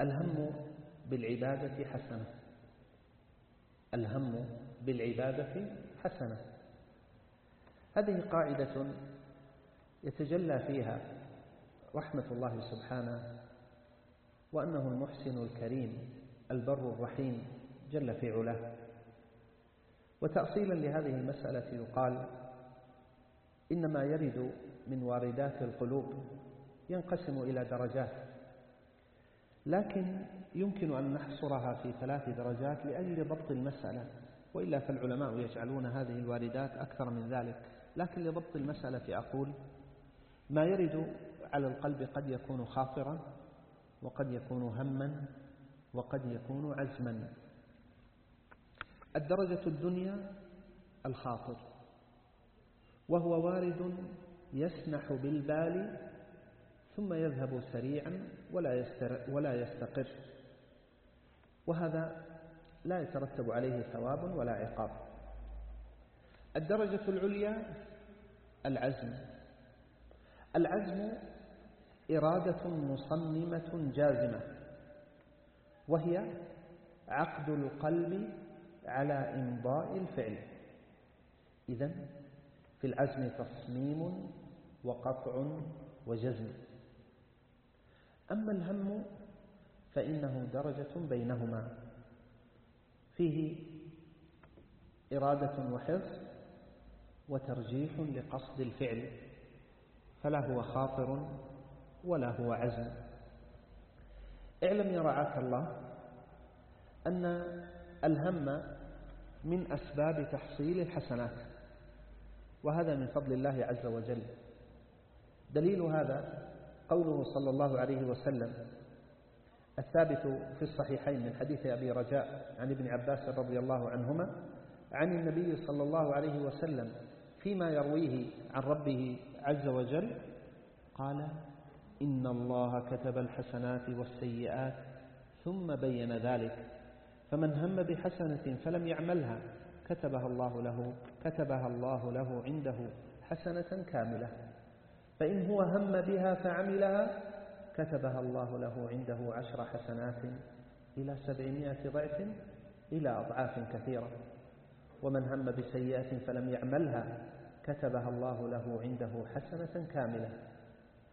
الهم بالعبادة حسنة. الهم بالعبادة حسنة. هذه قاعدة يتجلى فيها رحمة الله سبحانه وأنه المحسن الكريم البر الرحيم جل في علاه. وتأصيلا لهذه المسألة يقال إن ما يرد من واردات القلوب ينقسم إلى درجات. لكن يمكن أن نحصرها في ثلاث درجات لأجل ضبط المسألة وإلا فالعلماء يجعلون هذه الواردات أكثر من ذلك. لكن لضبط المسألة أقول ما يرد على القلب قد يكون خاطرا وقد يكون هما وقد يكون عزما. الدرجة الدنيا الخاطر وهو وارد يسنح بالبال ثم يذهب سريعا ولا ولا يستقر. وهذا لا يترتب عليه ثواب ولا عقاب. الدرجة العليا العزم. العزم إرادة مصممة جازمة وهي عقد القلب على إمضاء الفعل. إذا في العزم تصميم وقطع وجزم. أما الهم فإنه درجة بينهما. فيه إرادة وحرص وترجيح لقصد الفعل فلا هو خاطر ولا هو عزم. اعلم يا رعاك الله أن الهم من أسباب تحصيل الحسنات وهذا من فضل الله عز وجل. دليل هذا قوله صلى الله عليه وسلم الثابت في الصحيحين من حديث أبي رجاء عن ابن عباس رضي الله عنهما عن النبي صلى الله عليه وسلم فيما يرويه عن ربه عز وجل قال إن الله كتب الحسنات والسيئات ثم بين ذلك فمن هم بحسنة فلم يعملها كتبها الله له كتبها الله له عنده حسنة كاملة. فإن هو هم بها فعملها كتبها الله له عنده عشر حسنات إلى سبعمائة ضعف إلى أضعاف كثيرة. ومن هم بسيئة فلم يعملها كتبها الله له عنده حسنة كاملة.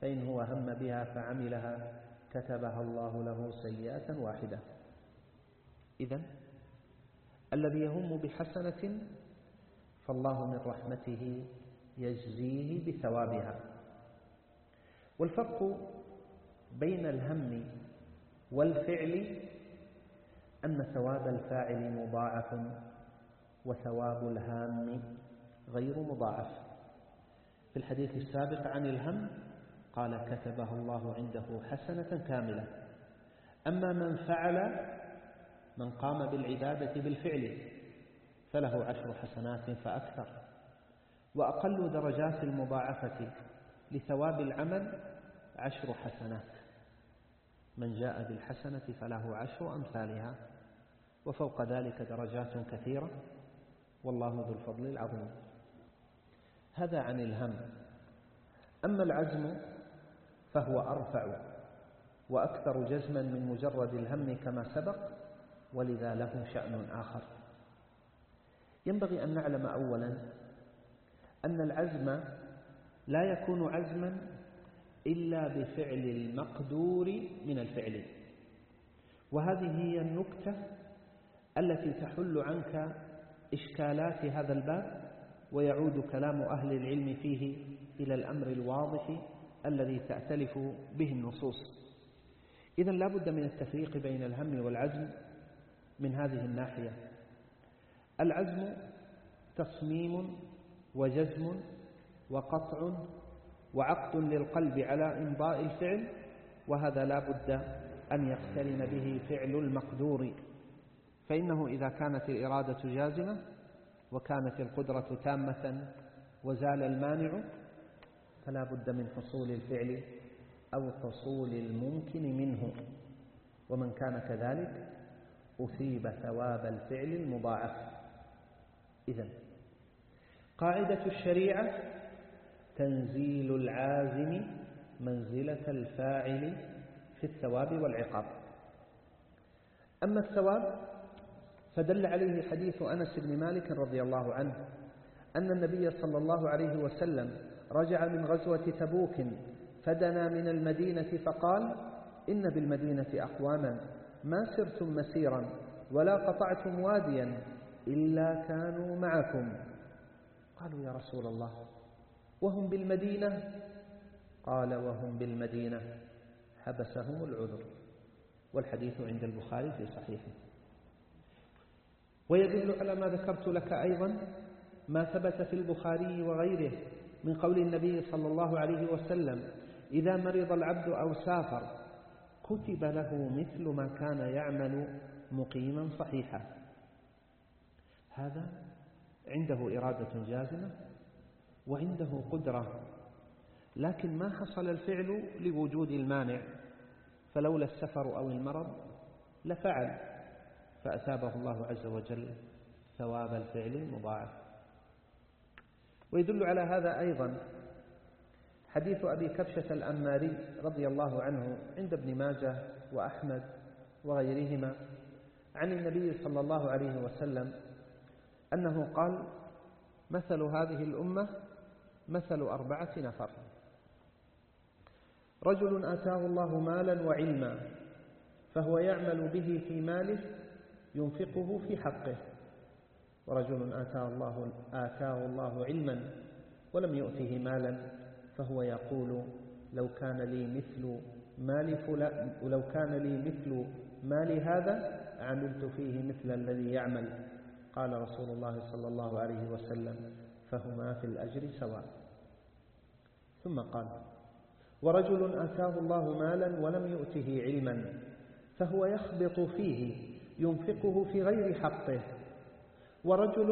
فإن هو هم بها فعملها كتبها الله له سيئة واحدة. إذا الذي يهم بحسنة فالله من رحمته يجزيه بثوابها. والفرق بين الهم والفعل أن ثواب الفاعل مضاعف وثواب الهام غير مضاعف. في الحديث السابق عن الهم قال كتبها الله عنده حسنة كاملة. أما من فعل من قام بالعبادة بالفعل فله عشر حسنات فأكثر. وأقل درجات المضاعفة لثواب العمل عشر حسنات. من جاء بالحسنة فله عشر أمثالها وفوق ذلك درجات كثيرة والله ذو الفضل العظيم. هذا عن الهم. أما العزم فهو أرفع وأكثر جزما من مجرد الهم كما سبق ولذا له شأن آخر. ينبغي أن نعلم أولا أن العزم لا يكون عزما إلا بفعل المقدور من الفعل. وهذه هي النكتة التي تحل عنك إشكالات هذا الباب ويعود كلام أهل العلم فيه إلى الأمر الواضح الذي تأتلف به النصوص. إذا لا بد من التفريق بين الهم والعزم من هذه الناحية. العزم تصميم وجزم وقطع وعقد للقلب على إمضاء الفعل وهذا لا بد أن يقترن به فعل المقدور. فإنه إذا كانت الإرادة جازمة وكانت القدرة تامة وزال المانع فلا بد من حصول الفعل أو حصول الممكن منه. ومن كان كذلك أثيب ثواب الفعل المضاعف. إذا قاعدة الشريعة تنزيل العازم منزلة الفاعل في الثواب والعقاب. أما الثواب فدل عليه حديث أنس بن مالك رضي الله عنه أن النبي صلى الله عليه وسلم رجع من غزوة تبوك فدنا من المدينة فقال إن بالمدينة أقواما ما سرتم مسيرا ولا قطعتم واديا إلا كانوا معكم. قالوا يا رسول الله وهم بالمدينة؟ قال وهم بالمدينة. حبسهم العذر. والحديث عند البخاري في صحيحه. ويدل على ما ذكرت لك أيضا ما ثبت في البخاري وغيره من قول النبي صلى الله عليه وسلم إذا مرض العبد أو سافر كتب له مثل ما كان يعمل مقيما صحيحا. هذا عنده إرادة جازمة وعنده قدرة. لكن ما حصل الفعل لوجود المانع فلولا السفر أو المرض لفعل فأثابه الله عز وجل ثواب الفعل المضاعف. ويدل على هذا أيضا حديث أبي كبشة الأماري رضي الله عنه عند ابن ماجه وأحمد وغيرهما عن النبي صلى الله عليه وسلم أنه قال مثل هذه الأمة مثل أربعة نفر. رجل آتاه الله مالا وعلما فهو يعمل به في ماله ينفقه في حقه. ورجل آتاه الله, آتاه الله علما ولم يؤته مالا فهو يقول لو كان لي مثل مال فلان ولو كان لي مثل مال هذا عملت فيه مثل الذي يعمل قال رسول الله صلى الله عليه وسلم فهما في الأجر سواء. ثم قال ورجل آتاه الله مالا ولم يؤته علما فهو يخبط فيه ينفقه في غير حقه. ورجل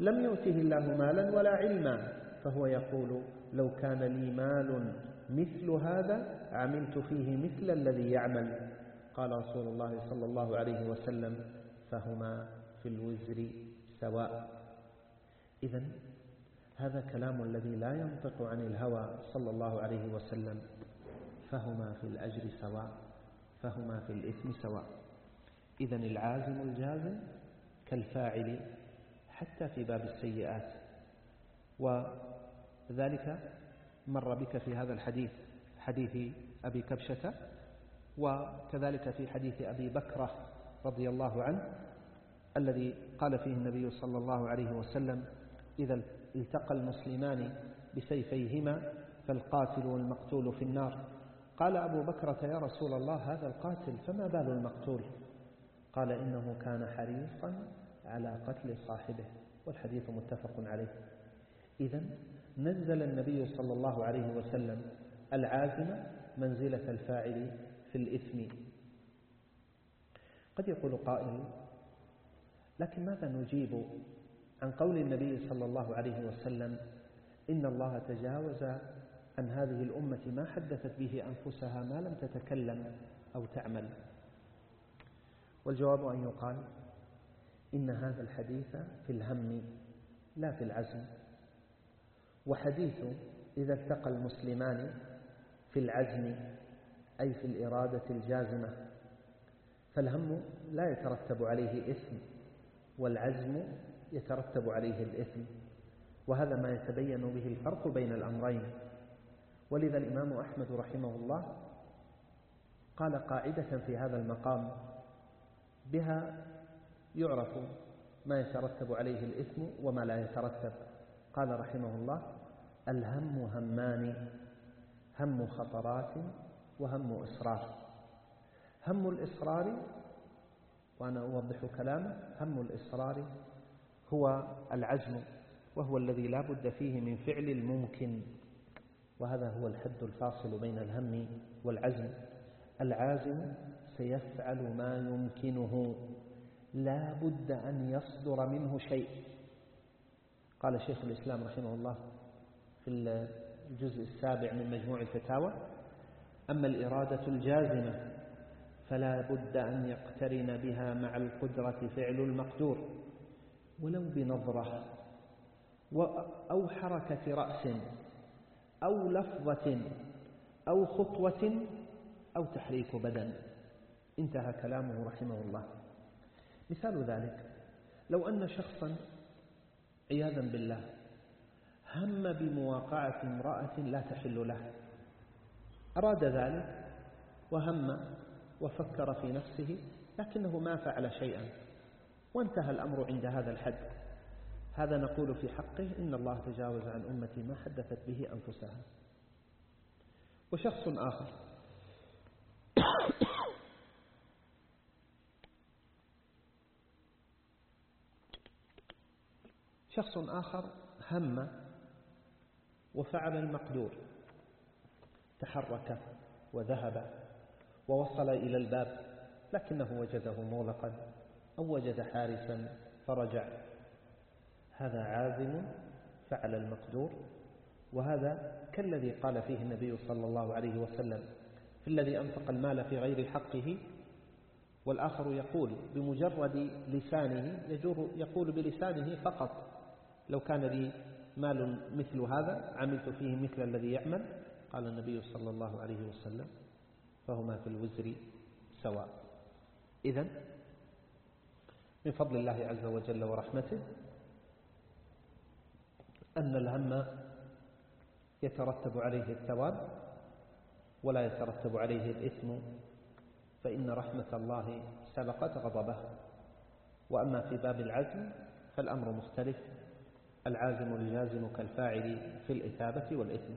لم يؤته الله مالا ولا علما فهو يقول لو كان لي مال مثل هذا عملت فيه مثل الذي يعمل. قال رسول الله صلى الله عليه وسلم فهما في الوزر سواء. إذا هذا كلام الذي لا ينطق عن الهوى صلى الله عليه وسلم. فهما في الأجر سواء فهما في الإثم سواء. إذا العازم الجازم كالفاعل حتى في باب السيئات. وذلك مر بك في هذا الحديث حديث أبي كبشة وكذلك في حديث أبي بكرة رضي الله عنه الذي قال فيه النبي صلى الله عليه وسلم إذا التقى المسلمان بسيفيهما فالقاتل والمقتول في النار. قال أبو بكرة يا رسول الله هذا القاتل فما بال المقتول؟ قال إنه كان حريصا على قتل صاحبه والحديث متفق عليه. إذا نزل النبي صلى الله عليه وسلم العازم منزلة الفاعل في الإثم. قد يقول قائل لكن ماذا نجيب عن قول النبي صلى الله عليه وسلم إن الله تجاوز عن هذه الأمة ما حدثت به أنفسها ما لم تتكلم أو تعمل. والجواب أن يقال إن هذا الحديث في الهم لا في العزم. وحديث إذا التقى المسلمان في العزم أي في الإرادة الجازمة فالهم لا يترتب عليه إثم والعزم يترتب عليه الإثم وهذا ما يتبين به الفرق بين الأمرين. ولذا الإمام أحمد رحمه الله قال قاعدة في هذا المقام بها يعرف ما يترتب عليه الإثم وما لا يترتب. قال رحمه الله الهم همان هم خطرات وهم إصرار. هم الإصرار وأنا أوضح كلامه هم الإصرار هو العزم وهو الذي لا بد فيه من فعل الممكن. وهذا هو الحد الفاصل بين الهم والعزم. العازم سيفعل ما يمكنه. لا بد أن يصدر منه شيء. قال شيخ الإسلام رحمه الله في الجزء السابع من مجموع الفتاوى أما الإرادة الجازمة فلا بد أن يقترن بها مع القدرة فعل المقدور. ولو بنظرة أو حركة رأس أو لفظة أو خطوة أو تحريك بدن. انتهى كلامه رحمه الله. مثال ذلك لو أن شخصا عياذا بالله هم بمواقعة امرأة لا تحل له. أراد ذلك وهم وفكر في نفسه لكنه ما فعل شيئا. وانتهى الأمر عند هذا الحد. هذا نقول في حقه إن الله تجاوز عن أمتي ما حدثت به أنفسها. وشخص آخر. شخص آخر هم وفعل المقدور. تحرك وذهب ووصل إلى الباب لكنه وجده مغلقا. أو وجد حارسا فرجع. هذا عازم فعل المقدور وهذا كالذي قال فيه النبي صلى الله عليه وسلم في الذي أنفق المال في غير حقه. والآخر يقول بمجرد لسانه يجور يقول بلسانه فقط. لو كان لي مال مثل هذا عملت فيه مثل الذي يعمل قال النبي صلى الله عليه وسلم فهما في الوزر سواء. إذا من فضل الله عز وجل ورحمته أن الهم يترتب عليه الثواب ولا يترتب عليه الإثم فإن رحمة الله سبقت غضبه. وأما في باب العزم فالأمر مختلف العازم الجازم كالفاعل في الإثابة والإثم.